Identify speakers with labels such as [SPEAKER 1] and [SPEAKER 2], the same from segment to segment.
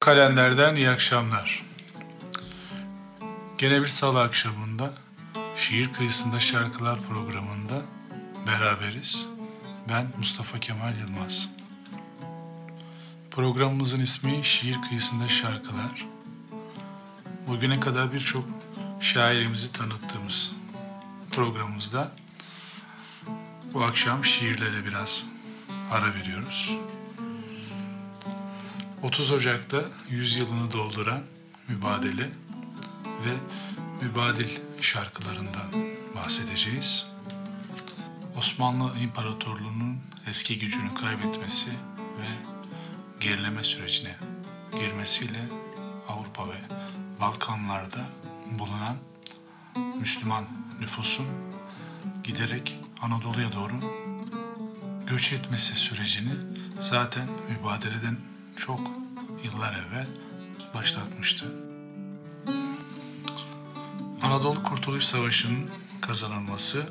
[SPEAKER 1] Kalenderden iyi akşamlar. Gene bir salı akşamında Şiir Kıyısında Şarkılar programında beraberiz. Ben Mustafa Kemal Yılmaz. Programımızın ismi Şiir Kıyısında Şarkılar. Bugüne kadar birçok şairimizi tanıttığımız programımızda bu akşam şiirlere biraz ara veriyoruz. 30 Ocak'ta 100 yılını dolduran Mübadele ve Mübadil şarkılarından bahsedeceğiz. Osmanlı İmparatorluğu'nun eski gücünü kaybetmesi ve gerileme sürecine girmesiyle Avrupa ve Balkanlarda bulunan Müslüman nüfusun giderek Anadolu'ya doğru göç etmesi sürecini zaten mübadeleden çok yıllar evvel başlatmıştı. Anadolu Kurtuluş Savaşı'nın kazanılması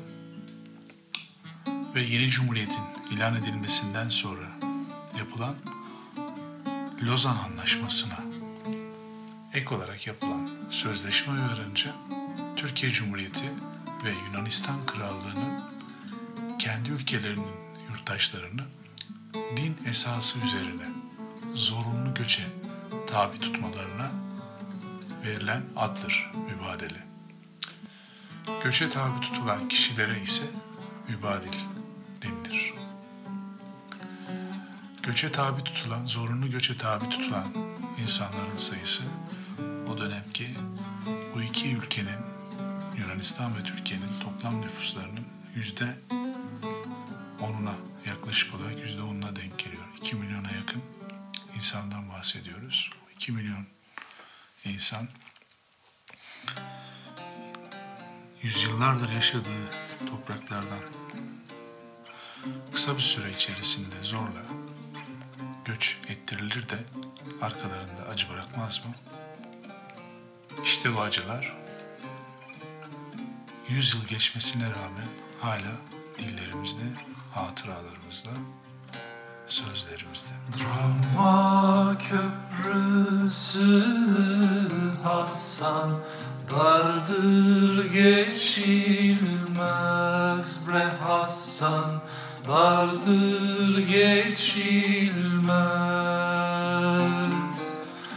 [SPEAKER 1] ve yeni cumhuriyetin ilan edilmesinden sonra yapılan Lozan Anlaşması'na ek olarak yapılan sözleşme uyarınca Türkiye Cumhuriyeti ve Yunanistan Krallığı'nın kendi ülkelerinin yurttaşlarını din esası üzerine zorunlu göçe tabi tutmalarına verilen addır mübadele. Göçe tabi tutulan kişilere ise mübadil denilir. Göçe tabi tutulan, zorunlu göçe tabi tutulan insanların sayısı o dönemki bu iki ülkenin Yunanistan ve Türkiye'nin toplam nüfuslarının yüzde onuna yaklaşık olarak yüzde onuna denk geliyor. 2 milyona yakın insandan bahsediyoruz. 2 milyon insan yüzyıllardır yaşadığı topraklardan kısa bir süre içerisinde zorla göç ettirilir de arkalarında acı bırakmaz mı? İşte bu acılar yüz yıl geçmesine rağmen hala dillerimizde, hatıralarımızda, sözlerimizde.
[SPEAKER 2] Roma köprüsü Hasan Dardır geçilmez bre Hasan. Dardır geçilmez.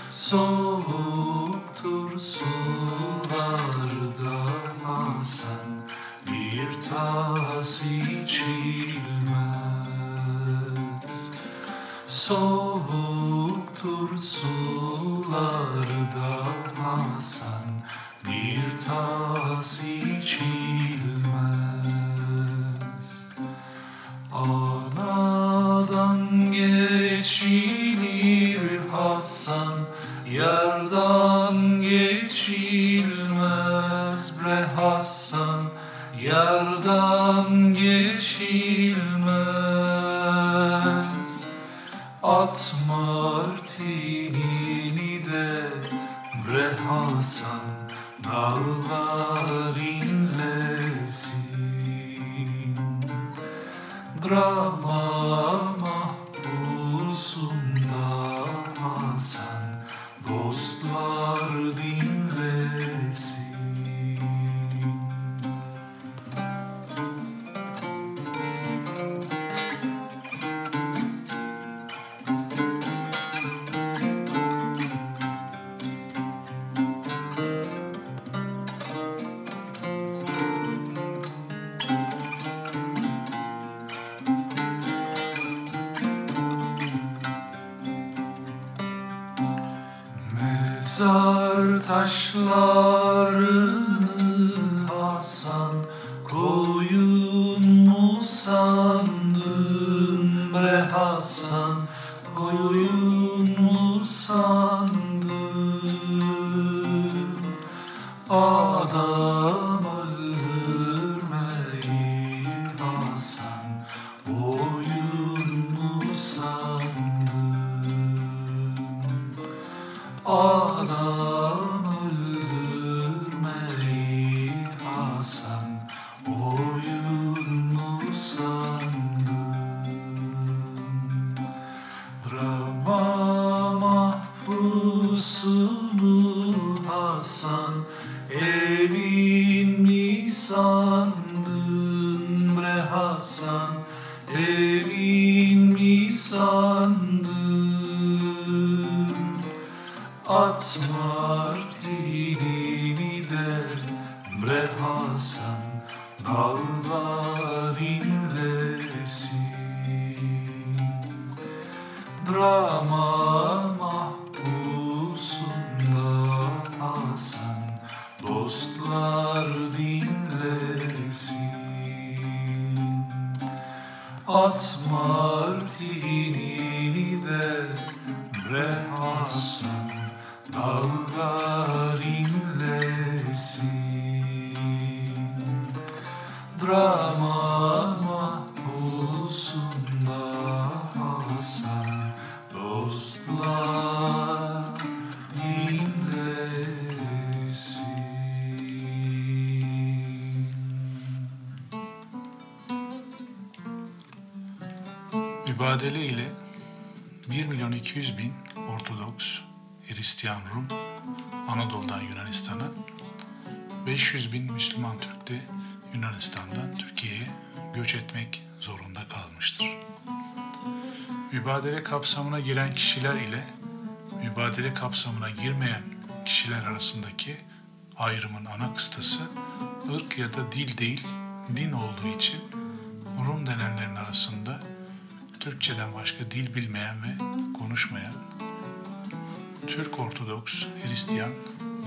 [SPEAKER 2] Soğuktur sularda Hasan Bir tas içilmez Soğuktur sularda Mezar taşlarını Hasan koyun Hristiyan Rum, Anadolu'dan Yunanistan'a, 500 bin Müslüman Türk de Yunanistan'dan Türkiye'ye göç etmek zorunda kalmıştır. Mübadele kapsamına giren kişiler ile mübadele kapsamına girmeyen kişiler arasındaki ayrımın ana kıstası ırk ya da dil değil, din olduğu için Rum denenlerin arasında Türkçeden başka dil bilmeyen ve konuşmayan Türk Ortodoks, Hristiyan,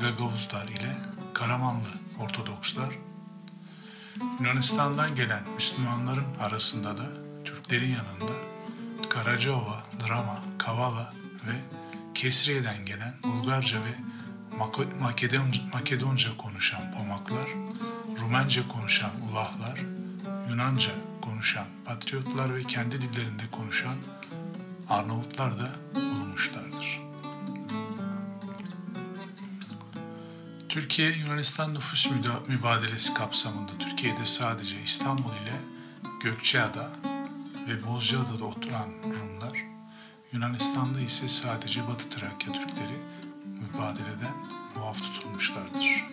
[SPEAKER 2] Gagavuzlar ile Karamanlı Ortodokslar, Yunanistan'dan gelen Müslümanların arasında da Türklerin yanında Karacaova, Drama, Kavala ve Kesriye'den gelen Bulgarca ve Makedonca, konuşan Pomaklar, Rumence konuşan Ulahlar, Yunanca konuşan Patriotlar ve kendi dillerinde konuşan Arnavutlar da bulunmuşlardır. Türkiye Yunanistan nüfus mübadelesi kapsamında Türkiye'de sadece İstanbul ile Gökçeada ve Bozcaada'da oturan Rumlar, Yunanistan'da ise sadece Batı Trakya Türkleri mübadeleden muaf tutulmuşlardır.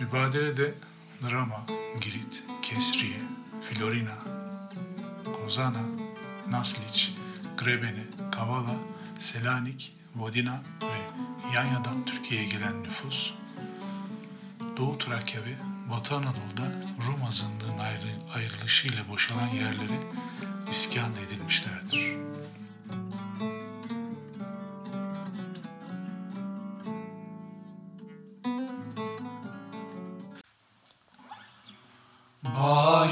[SPEAKER 2] Mübadelede Drama, Girit, Kesriye, Florina, Kozana, Nasliç, Grebene, Kavala, Selanik, Vodina ve Yanya'dan Türkiye'ye gelen nüfus, Doğu Trakya ve Batı Anadolu'da Rum azınlığın ayrı, ayrılışıyla boşalan yerlere iskan edilmişlerdir.
[SPEAKER 3] Bağa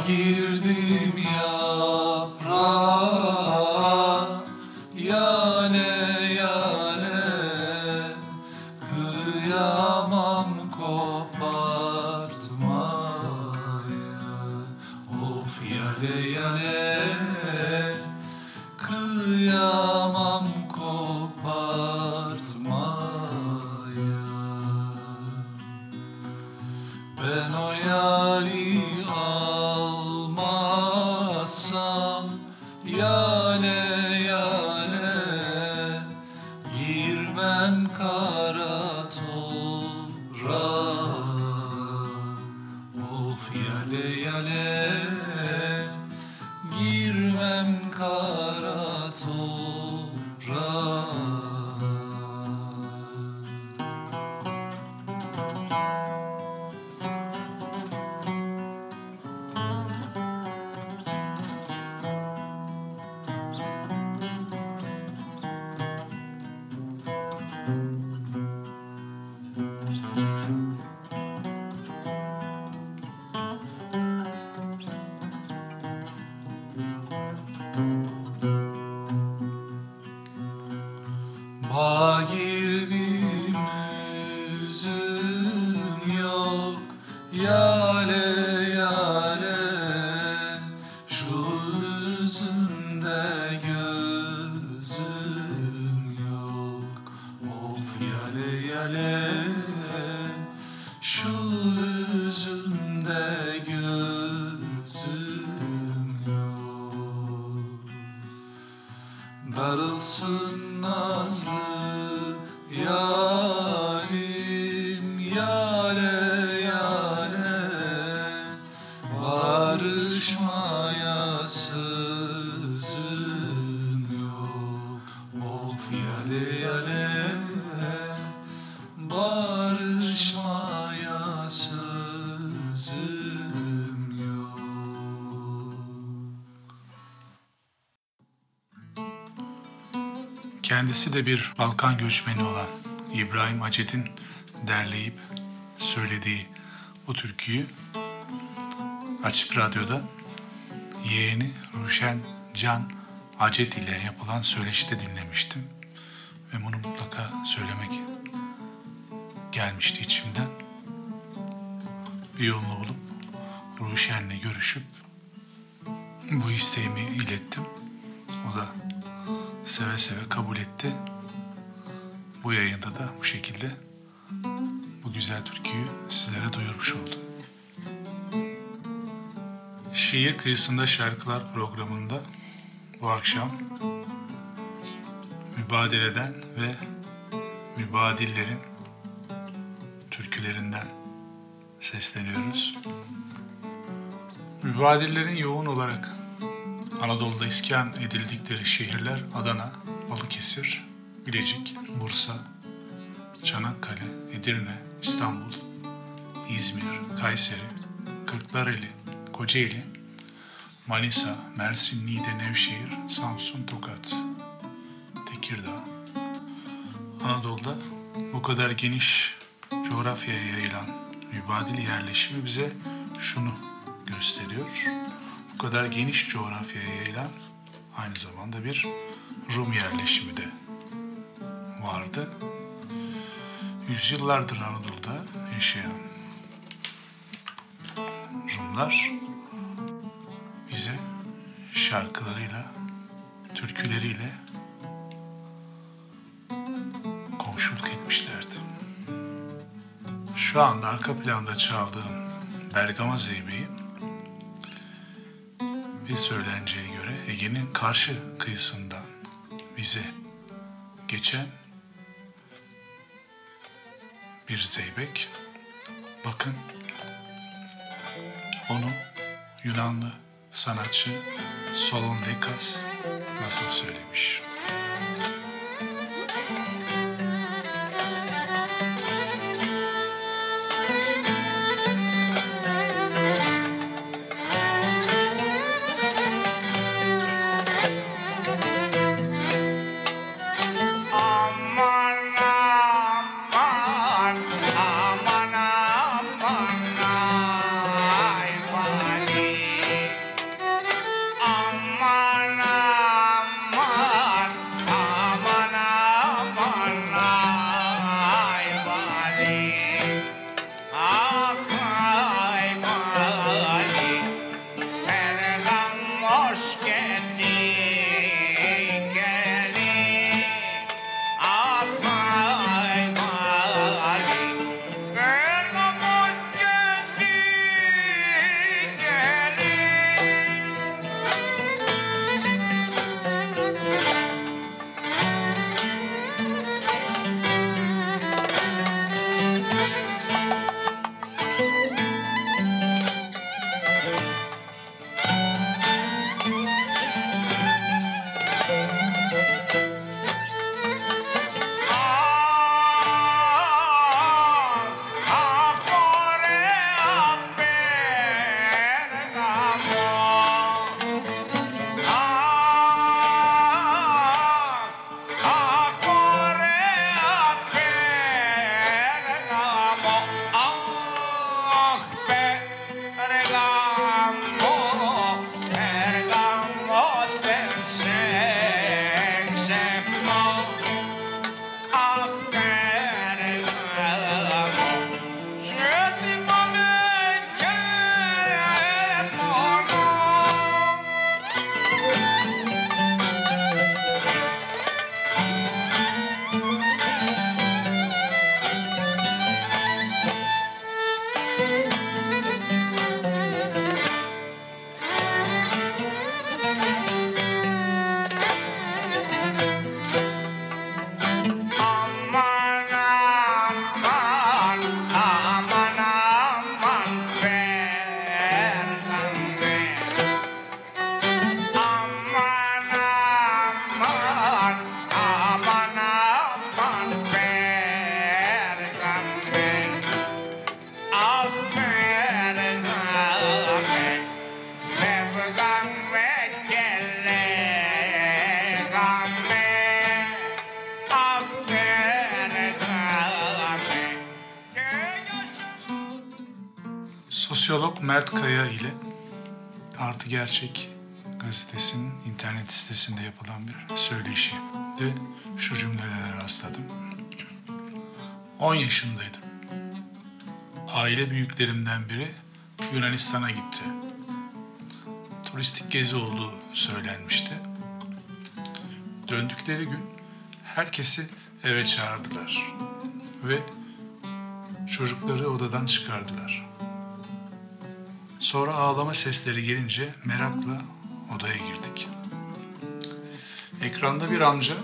[SPEAKER 3] Darılsın nazlı yar.
[SPEAKER 2] Kendisi de bir Balkan göçmeni olan İbrahim Acet'in derleyip söylediği bu türküyü Açık Radyo'da yeğeni Ruşen Can Acet ile yapılan söyleşide dinlemiştim. Ve bunu mutlaka söylemek gelmişti içimden. Bir yolunu bulup Ruşen'le görüşüp bu isteğimi ilettim. O da seve seve kabul etti. Bu yayında da bu şekilde bu güzel türküyü sizlere duyurmuş oldum. Şiir Kıyısında Şarkılar programında bu akşam mübadeleden ve mübadillerin türkülerinden sesleniyoruz. Mübadillerin yoğun olarak Anadolu'da iskan edildikleri şehirler Adana, Balıkesir, Bilecik, Bursa, Çanakkale, Edirne, İstanbul, İzmir, Kayseri, Kırklareli, Kocaeli, Manisa, Mersin, Niğde, Nevşehir, Samsun, Tokat, Tekirdağ. Anadolu'da bu kadar geniş coğrafyaya yayılan mübadil yerleşimi bize şunu gösteriyor. Kadar geniş coğrafyaya yayılan aynı zamanda bir Rum yerleşimi de vardı. Yüzyıllardır Anadolu'da yaşayan Rumlar bize şarkılarıyla, türküleriyle komşuluk etmişlerdi. Şu anda arka planda çaldığım Bergama Zeybe'yi bir söylenceye göre Ege'nin karşı kıyısından bize geçen bir zeybek. Bakın onu Yunanlı sanatçı Solon Dekas nasıl söylemiş? Kaya ile Artı Gerçek gazetesinin internet sitesinde yapılan bir söyleşi de şu cümlelere rastladım. 10 yaşındaydım. Aile büyüklerimden biri Yunanistan'a gitti. Turistik gezi olduğu söylenmişti. Döndükleri gün herkesi eve çağırdılar ve çocukları odadan çıkardılar. Sonra ağlama sesleri gelince merakla odaya girdik. Ekranda bir amca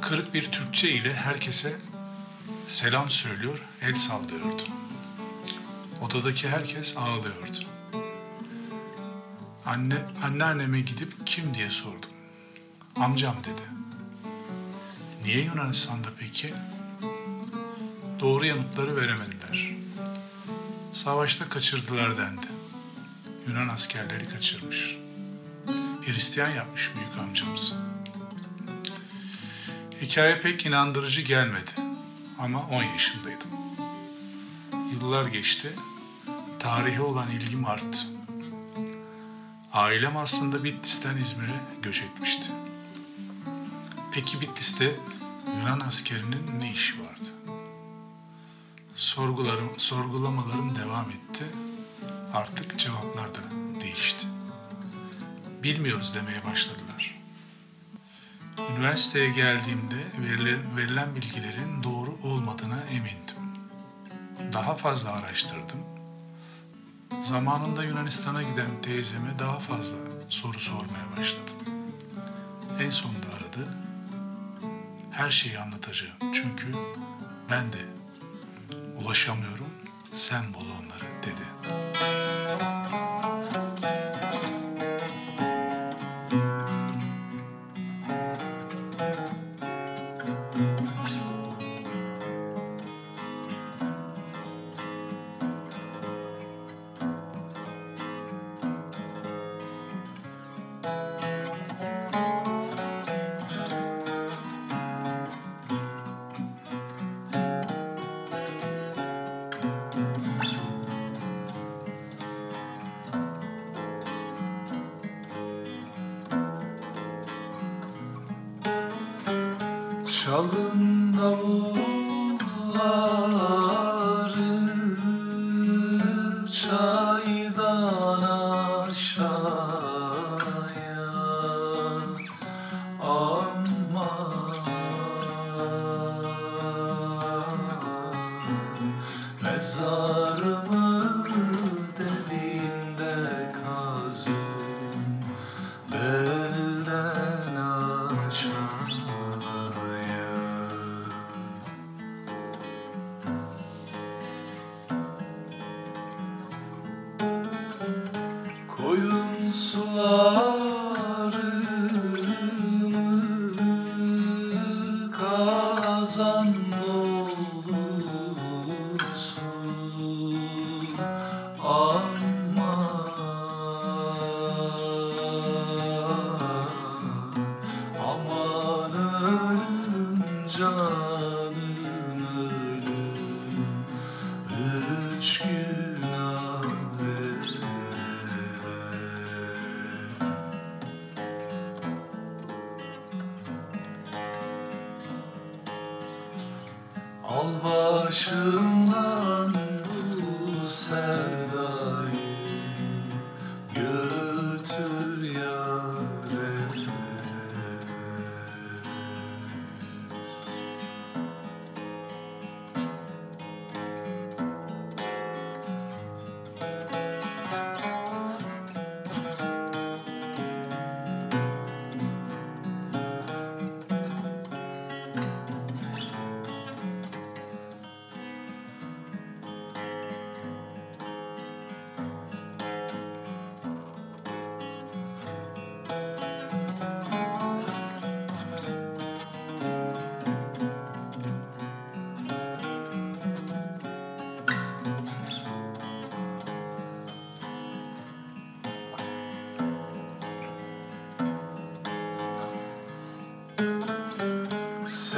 [SPEAKER 2] kırık bir Türkçe ile herkese selam söylüyor, el sallıyordu. Odadaki herkes ağlıyordu. Anne, anneanneme gidip kim diye sordum. Amcam dedi. Niye Yunanistan'da peki? Doğru yanıtları veremediler. Savaşta kaçırdılar dendi. Yunan askerleri kaçırmış. Hristiyan yapmış büyük amcamız. Hikaye pek inandırıcı gelmedi ama 10 yaşındaydım. Yıllar geçti, tarihe olan ilgim arttı. Ailem aslında Bitlis'ten İzmir'e göç etmişti. Peki Bitlis'te Yunan askerinin ne işi vardı? Sorgularım, sorgulamalarım devam etti. Artık cevaplar da değişti. Bilmiyoruz demeye başladılar. Üniversiteye geldiğimde verilen, bilgilerin doğru olmadığına emindim. Daha fazla araştırdım. Zamanında Yunanistan'a giden teyzeme daha fazla soru sormaya başladım. En sonunda aradı. Her şeyi anlatacağım çünkü ben de ulaşamıyorum, sen bul onları dedi.
[SPEAKER 3] Mezarımı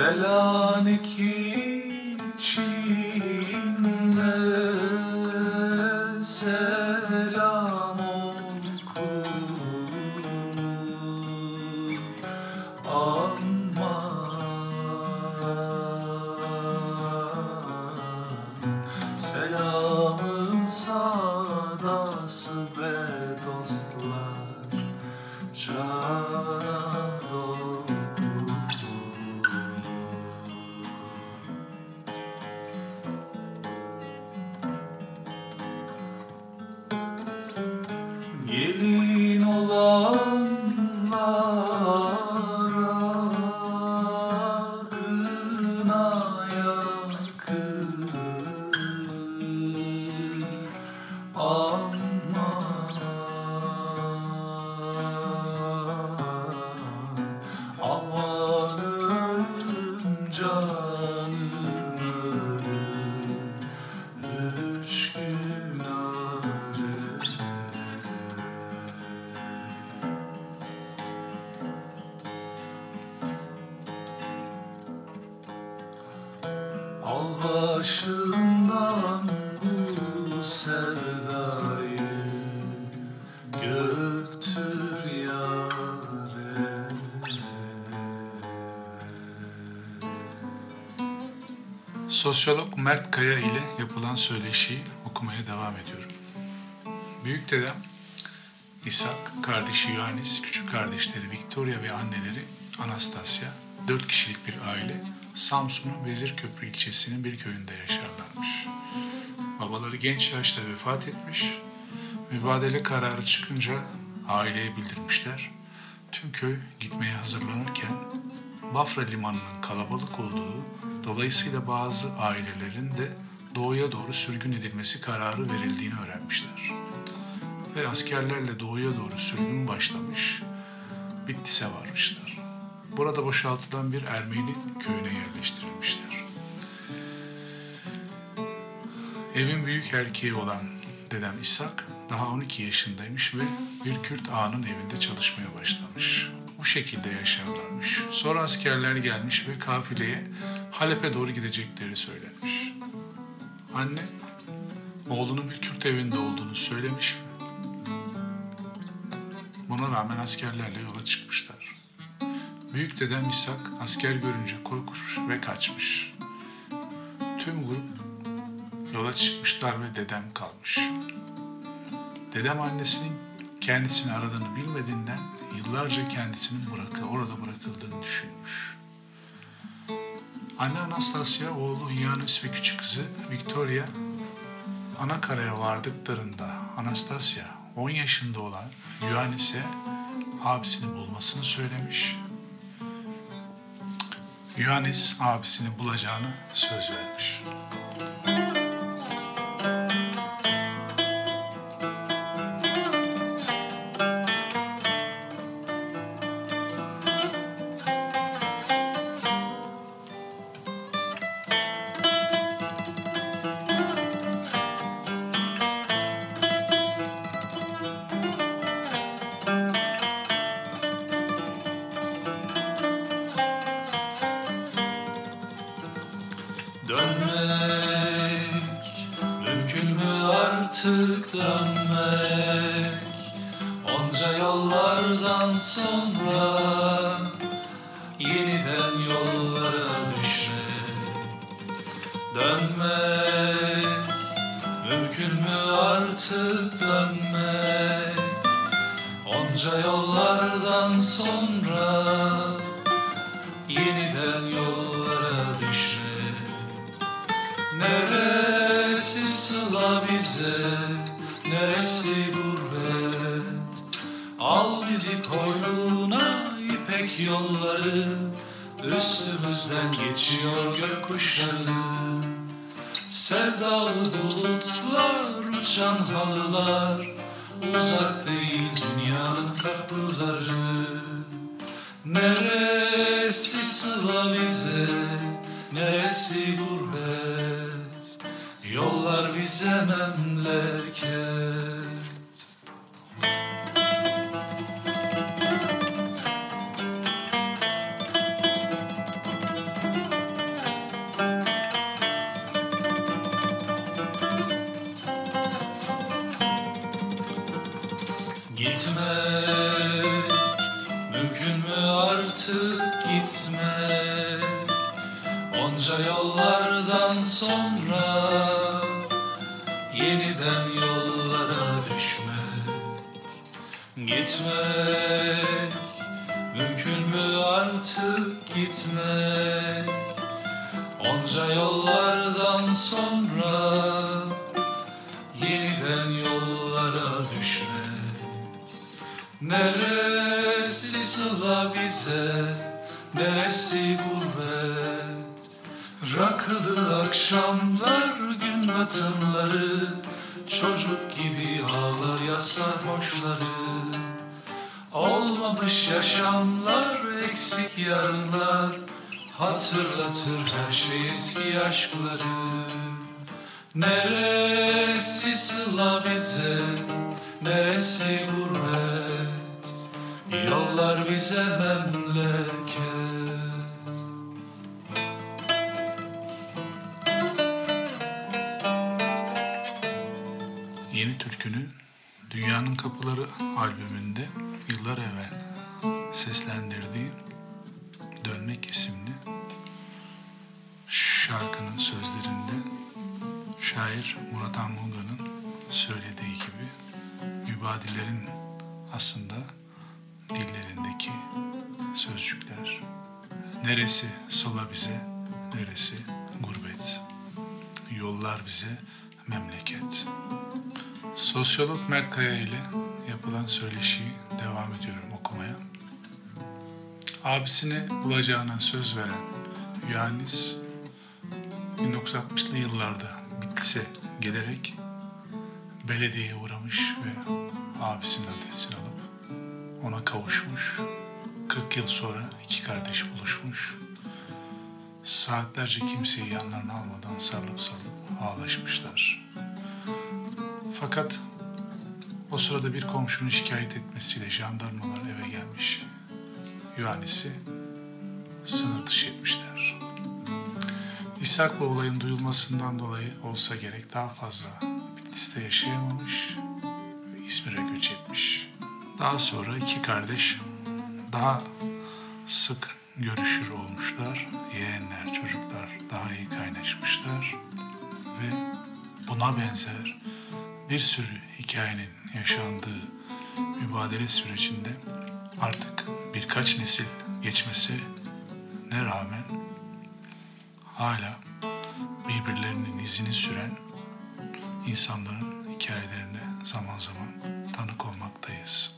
[SPEAKER 3] Selanik
[SPEAKER 2] Sosyolog Mert Kaya ile yapılan söyleşiyi okumaya devam ediyorum. Büyük dedem İshak, kardeşi Yohannes, küçük kardeşleri Victoria ve anneleri Anastasia, dört kişilik bir aile Samsun'un Vezirköprü ilçesinin bir köyünde yaşarlarmış. Babaları genç yaşta vefat etmiş, mübadele kararı çıkınca aileye bildirmişler. Tüm köy gitmeye hazırlanırken Bafra limanının kalabalık olduğu, dolayısıyla bazı ailelerin de doğuya doğru sürgün edilmesi kararı verildiğini öğrenmişler. Ve askerlerle doğuya doğru sürgün başlamış, Bitlis'e varmışlar. Burada boşaltılan bir Ermeni köyüne yerleştirilmişler. Evin büyük erkeği olan dedem İshak daha 12 yaşındaymış ve bir Kürt ağanın evinde çalışmaya başlamış. Bu şekilde yaşarlarmış. Sonra askerler gelmiş ve kafileye Halep'e doğru gidecekleri söylenmiş. Anne oğlunun bir Kürt evinde olduğunu söylemiş Buna rağmen askerlerle yola çıkmışlar. Büyük dedem İshak asker görünce korkmuş ve kaçmış. Tüm grup yola çıkmışlar ve dedem kalmış. Dedem annesinin kendisini aradığını bilmediğinden yıllarca kendisinin bırakı, orada bırakıldığını düşünmüş. Anne Anastasia, oğlu Yanis ve küçük kızı Victoria Anakara'ya vardıklarında Anastasia 10 yaşında olan Yohannes'e abisini bulmasını söylemiş. Yohannes abisini bulacağını söz vermiş.
[SPEAKER 3] Artık dönmek Onca yollardan sonra Üstümüzden geçiyor gökkuşları Sevdalı bulutlar, uçan halılar Uzak Gitmek. Mümkün mü artık gitmek? Onca yollardan sonra yeniden yollara düşmek. Gitmek. Mümkün mü artık gitmek? Onca yollardan sonra yeniden Neresi sıla bize Neresi gurbet Rakılı akşamlar gün batımları Çocuk gibi ağlar ya sarhoşları Olmamış yaşamlar eksik yarınlar Hatırlatır her şey eski aşkları. Neresi sıla bize Neresi gurbet Yollar bize memleket.
[SPEAKER 2] Yeni Türkü'nün Dünyanın Kapıları albümünde yıllar evvel seslendirdiği Dönmek isimli şarkının sözlerinde şair Murat Anmunga'nın söylediği gibi mübadilerin aslında dillerindeki sözcükler. Neresi sıla bize, neresi gurbet. Yollar bize memleket. Sosyolog Mert Kaya ile yapılan söyleşiyi devam ediyorum okumaya. Abisine bulacağına söz veren Yohannis 1960'lı yıllarda Bitlis'e gelerek belediyeye uğramış ve abisinin adresini ona kavuşmuş. 40 yıl sonra iki kardeş buluşmuş. Saatlerce kimseyi yanlarına almadan sarılıp sarılıp ağlaşmışlar. Fakat o sırada bir komşunun şikayet etmesiyle jandarmalar eve gelmiş. Yohannis'i sınır dışı etmişler. İshak bu olayın duyulmasından dolayı olsa gerek daha fazla Bitlis'te yaşayamamış Daha sonra iki kardeş daha sık görüşür olmuşlar. Yeğenler, çocuklar daha iyi kaynaşmışlar ve buna benzer bir sürü hikayenin yaşandığı mübadele sürecinde artık birkaç nesil geçmesine rağmen hala birbirlerinin izini süren insanların hikayelerine zaman zaman tanık olmaktayız.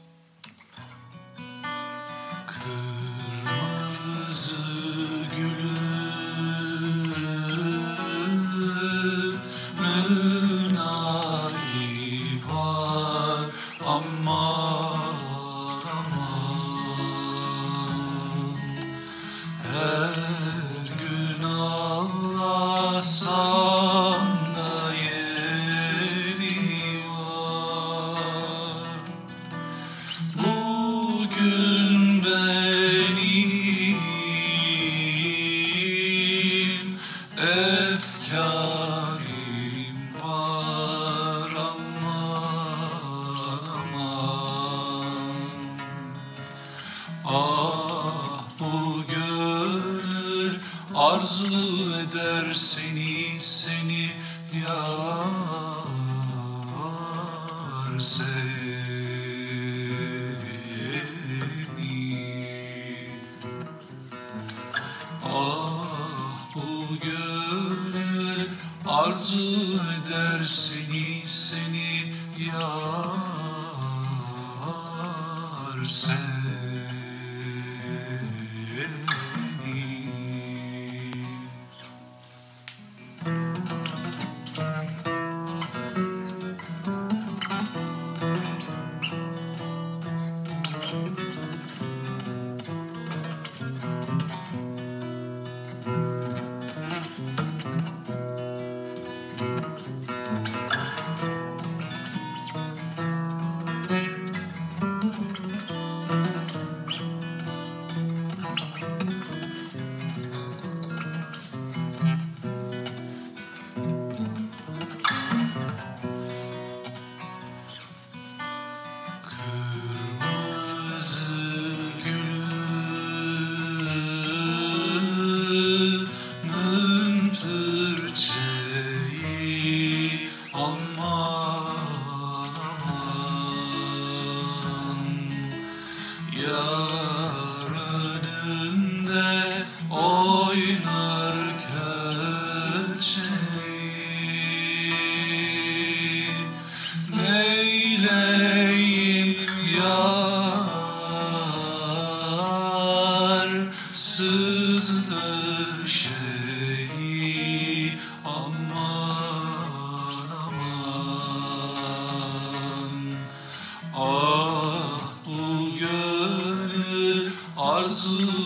[SPEAKER 3] Yar
[SPEAKER 4] azul.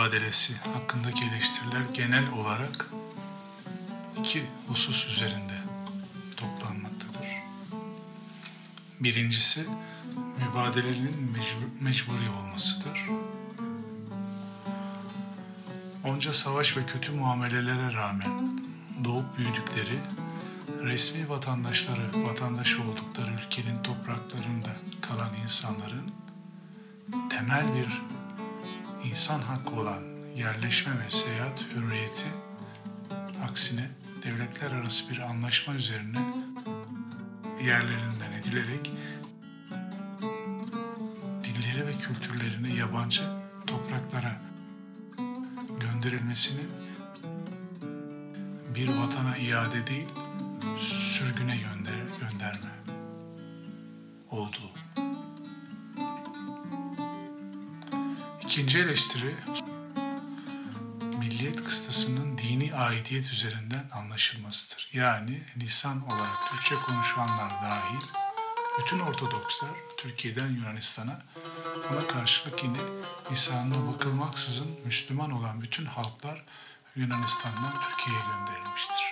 [SPEAKER 4] Mübadelesi hakkındaki eleştiriler genel olarak iki husus üzerinde toplanmaktadır. Birincisi mübadelenin mecbur, mecburi olmasıdır. Onca savaş ve kötü muamelelere rağmen doğup büyüdükleri, resmi vatandaşları, vatandaş oldukları ülkenin topraklarında kalan insanların temel bir insan hakkı olan yerleşme ve seyahat hürriyeti aksine devletler arası bir anlaşma üzerine yerlerinden edilerek dilleri ve kültürlerini yabancı topraklara gönderilmesinin bir vatana iade değil, sürgüne gönder gönderme olduğu. İkinci eleştiri milliyet kıstasının dini aidiyet üzerinden anlaşılmasıdır. Yani lisan olarak Türkçe konuşanlar dahil bütün Ortodokslar Türkiye'den Yunanistan'a ona karşılık yine lisanına bakılmaksızın Müslüman olan bütün halklar Yunanistan'dan Türkiye'ye gönderilmiştir.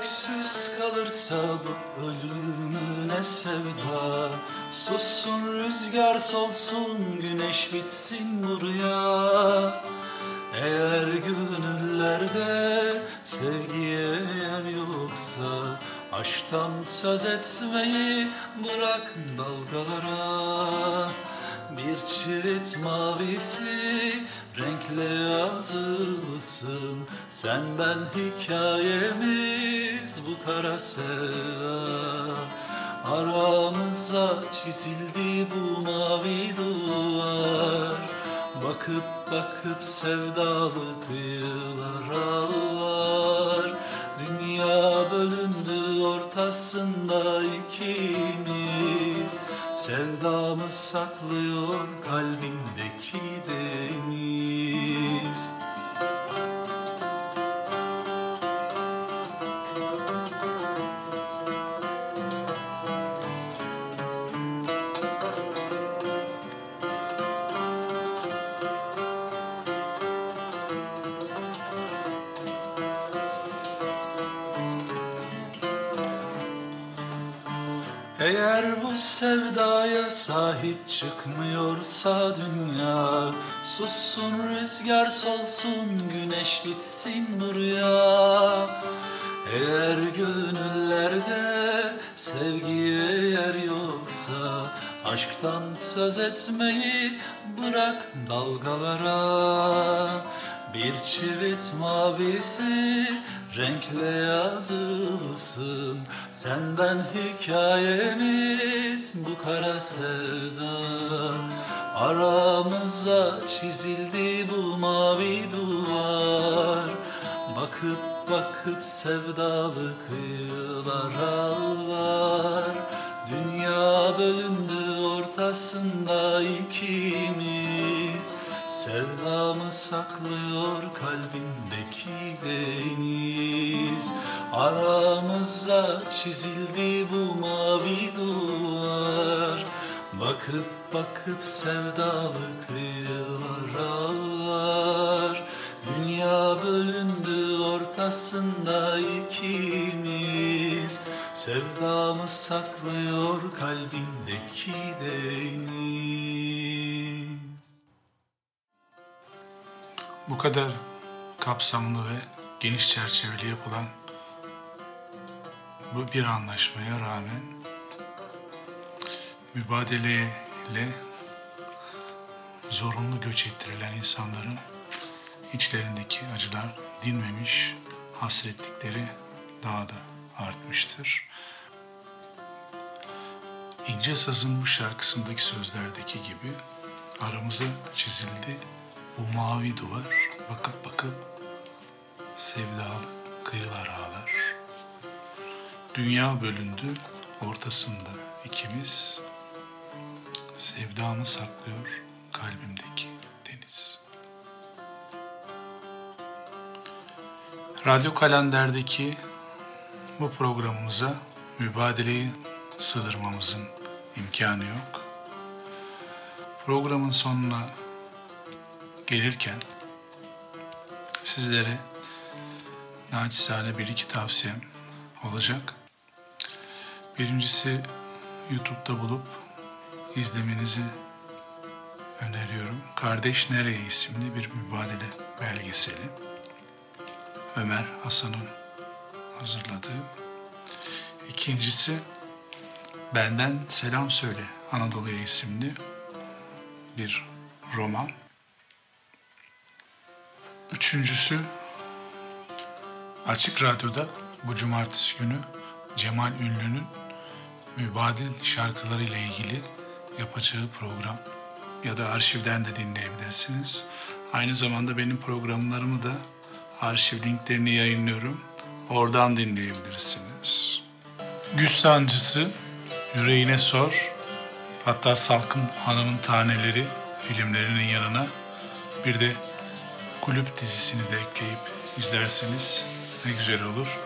[SPEAKER 2] Öksüz kalırsa bu ölümüne sevda. Sussun rüzgar solsun güneş bitsin buraya Eğer gönüllerde sevgiye yer yoksa Aşktan söz etmeyi bırak dalgalara. Bir çirit mavisi renkle yazılsın. Sen ben hikayemiz bu kara sevda. Aramıza çizildi bu mavi duvar. Bakıp bakıp sevdalı kıyılar ağlar. Dünya bölündü ortasında ikimiz. Sevdamız saklıyor kalbimdeki deniz sevdaya sahip çıkmıyorsa dünya Sussun rüzgar solsun güneş bitsin buraya Eğer gönüllerde sevgiye yer yoksa Aşktan söz etmeyi bırak dalgalara. Bir çivit mavisi renkle yazılsın. Sen ben hikayemiz bu kara sevda. Aramıza çizildi bu mavi duvar. Bakıp bakıp sevdalı kıyılar ağlar. Dünya bölündü ortasında ikimiz Sevdamı saklıyor kalbimdeki deniz. Aramıza çizildi bu mavi duvar. Bakıp bakıp sevdalı kıyılar Dünya bölündü ortasında ikimiz. Sevdamı saklıyor kalbimdeki deniz
[SPEAKER 4] Bu kadar kapsamlı ve geniş çerçeveli yapılan bu bir anlaşmaya rağmen
[SPEAKER 2] mübadeleyle zorunlu göç ettirilen insanların içlerindeki acılar dinmemiş, hasretlikleri daha da artmıştır. İnce Saz'ın bu şarkısındaki sözlerdeki gibi aramıza çizildi bu mavi duvar bakıp bakıp sevdalı kıyılar ağlar. Dünya bölündü ortasında ikimiz sevdamı saklıyor kalbimdeki deniz. Radyo Kalender'deki bu programımıza mübadeleyi sığdırmamızın imkanı yok. Programın sonuna gelirken sizlere naçizane bir iki tavsiyem olacak. Birincisi YouTube'da bulup izlemenizi öneriyorum. Kardeş Nereye isimli bir mübadele belgeseli. Ömer Hasan'ın hazırladığı. İkincisi Benden Selam Söyle Anadolu'ya isimli bir roman. Üçüncüsü Açık Radyo'da bu cumartesi günü Cemal Ünlü'nün mübadil şarkılarıyla ilgili yapacağı program ya da arşivden de dinleyebilirsiniz. Aynı zamanda benim programlarımı da arşiv linklerini yayınlıyorum. Oradan dinleyebilirsiniz. Güç sancısı, yüreğine sor. Hatta Salkın Hanım'ın taneleri filmlerinin yanına bir de kulüp dizisini de ekleyip izlerseniz ne güzel olur.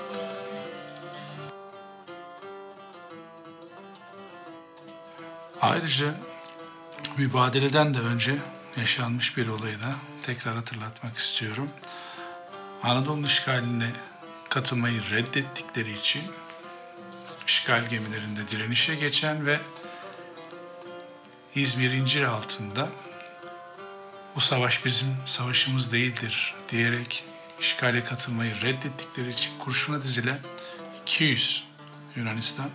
[SPEAKER 2] Ayrıca mübadeleden de önce yaşanmış bir olayı da tekrar hatırlatmak istiyorum. Anadolu işgaline katılmayı reddettikleri için işgal gemilerinde direnişe geçen ve İzmir İncir altında bu savaş bizim savaşımız değildir diyerek işgale katılmayı reddettikleri için kurşuna dizilen 200 Yunanistan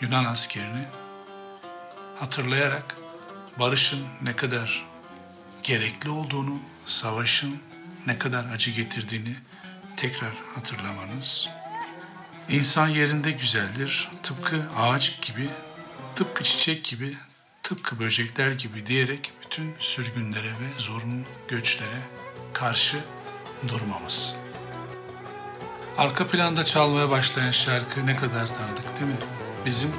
[SPEAKER 2] Yunan askerini hatırlayarak barışın ne kadar gerekli olduğunu, savaşın ne kadar acı getirdiğini tekrar hatırlamanız. İnsan yerinde güzeldir, tıpkı ağaç gibi, tıpkı çiçek gibi, tıpkı böcekler gibi diyerek bütün sürgünlere ve zorunlu göçlere karşı durmamız. Arka planda çalmaya başlayan şarkı ne kadar tanıdık değil mi? Bizim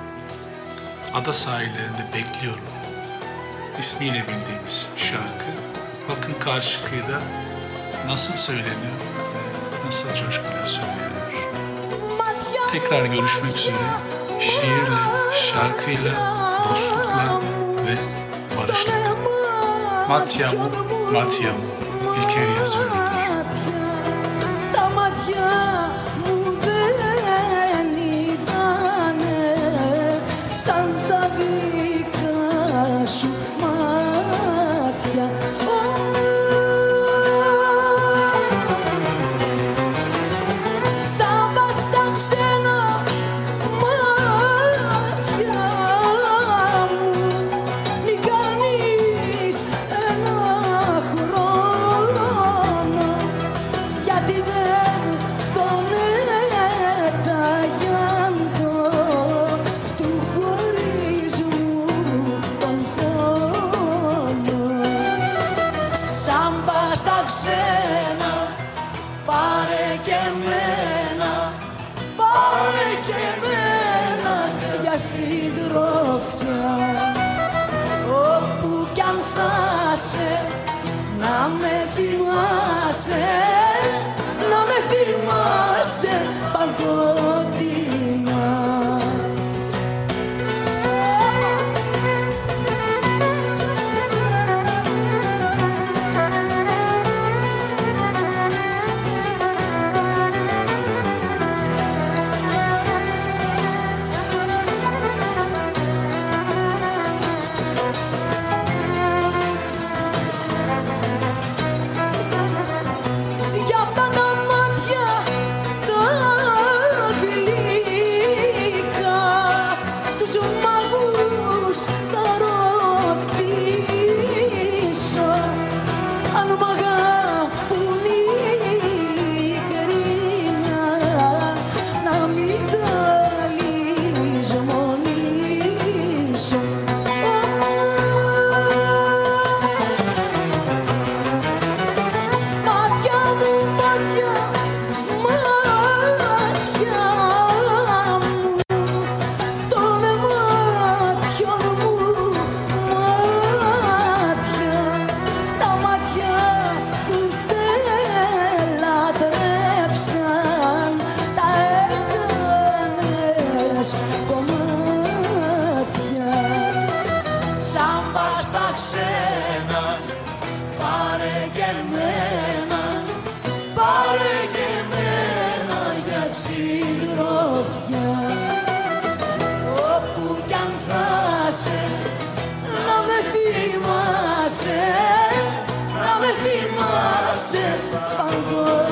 [SPEAKER 2] ada sahillerinde bekliyorum ismiyle bildiğimiz şarkı. Bakın karşı kıyıda nasıl söyleniyor ve nasıl coşkuyla söyleniyor. Tekrar görüşmek üzere şiirle, şarkıyla, dostlukla
[SPEAKER 5] Matiamo, Matiamo, il che. 放过。